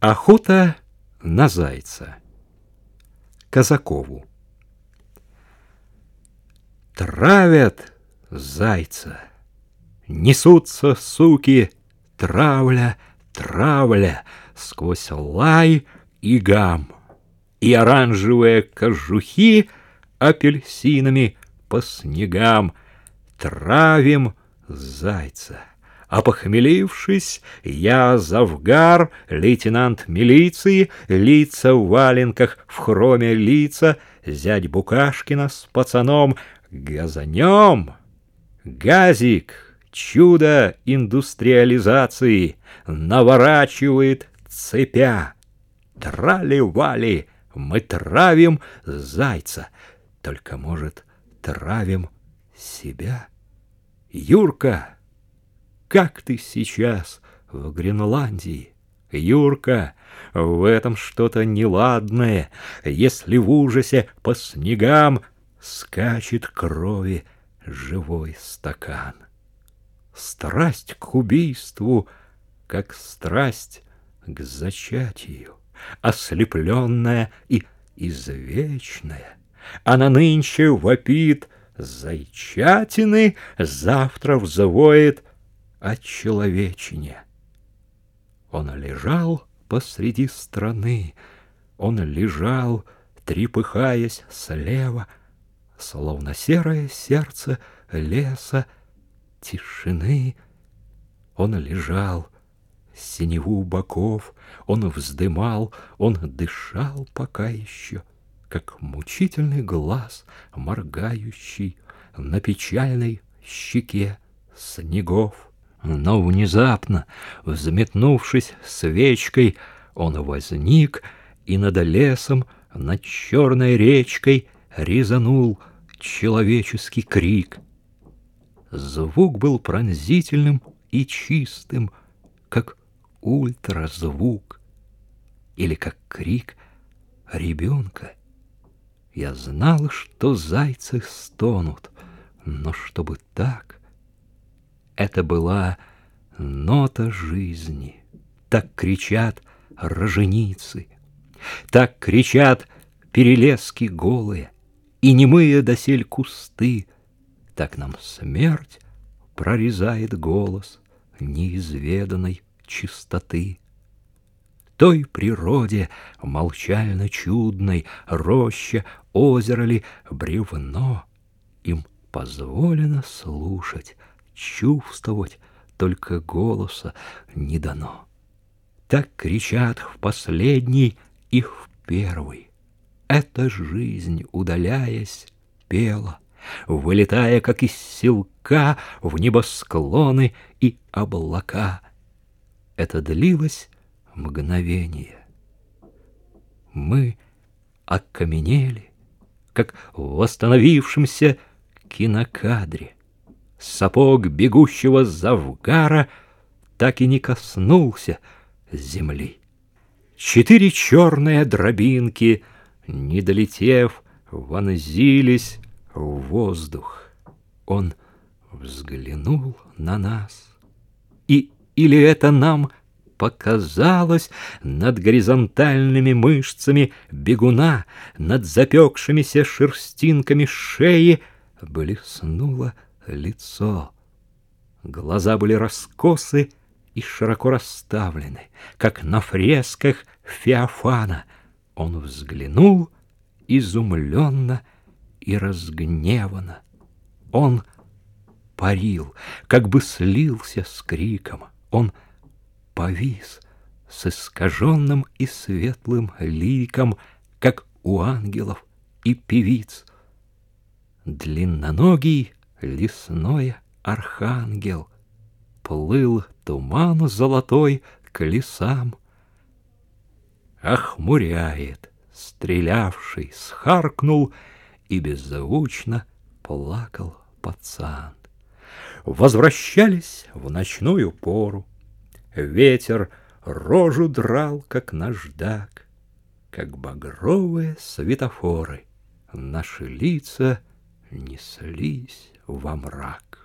Охота на зайца. Казакову. Травят зайца. Несутся суки, травля, травля, сквозь лай и гам. И оранжевые кожухи апельсинами по снегам травим зайца. Опохмелившись, я завгар, лейтенант милиции, лица в валенках, в хроме лица, зять Букашкина с пацаном, газанем. Газик, чудо индустриализации, наворачивает цепя. Трали-вали, мы травим зайца, только, может, травим себя. Юрка! Как ты сейчас в Гренландии. Юрка, в этом что-то неладное, если в ужасе по снегам скачет крови живой стакан. Страсть к убийству, как страсть к зачатию, ослепленная и извечная, она нынче вопит зайчатины, завтра взвоет о человечине. Он лежал посреди страны, он лежал, трепыхаясь слева, словно серое сердце леса, тишины. Он лежал, синеву боков, он вздымал, он дышал пока еще, как мучительный глаз, моргающий на печальной щеке снегов. Но внезапно, взметнувшись свечкой, он возник и над лесом, над черной речкой резанул человеческий крик. Звук был пронзительным и чистым, как ультразвук или как крик ребенка. Я знал, что зайцы стонут, но чтобы так... Это была нота жизни. Так кричат роженицы, так кричат перелески голые и немые досель кусты. Так нам смерть прорезает голос неизведанной чистоты. Той природе молчально чудной роща, озеро ли, бревно, им позволено слушать чувствовать, только голоса не дано. Так кричат в последний и в первый. Эта жизнь, удаляясь, пела, вылетая, как из селка, в небосклоны и облака. Это длилось мгновение. Мы окаменели, как в восстановившемся кинокадре. Сапог бегущего завгара так и не коснулся земли. Четыре черные дробинки, не долетев, вонзились в воздух. Он взглянул на нас. И или это нам показалось над горизонтальными мышцами бегуна, над запекшимися шерстинками шеи, блеснула лицо. Глаза были раскосы и широко расставлены, как на фресках Феофана. Он взглянул изумленно и разгневанно. Он парил, как бы слился с криком. Он повис с искаженным и светлым ликом, как у ангелов и певиц. Длинноногий лесной архангел, Плыл туман золотой к лесам. Охмуряет, стрелявший, схаркнул И беззвучно плакал пацан. Возвращались в ночную пору. Ветер рожу драл, как наждак, Как багровые светофоры Наши лица неслись во мрак.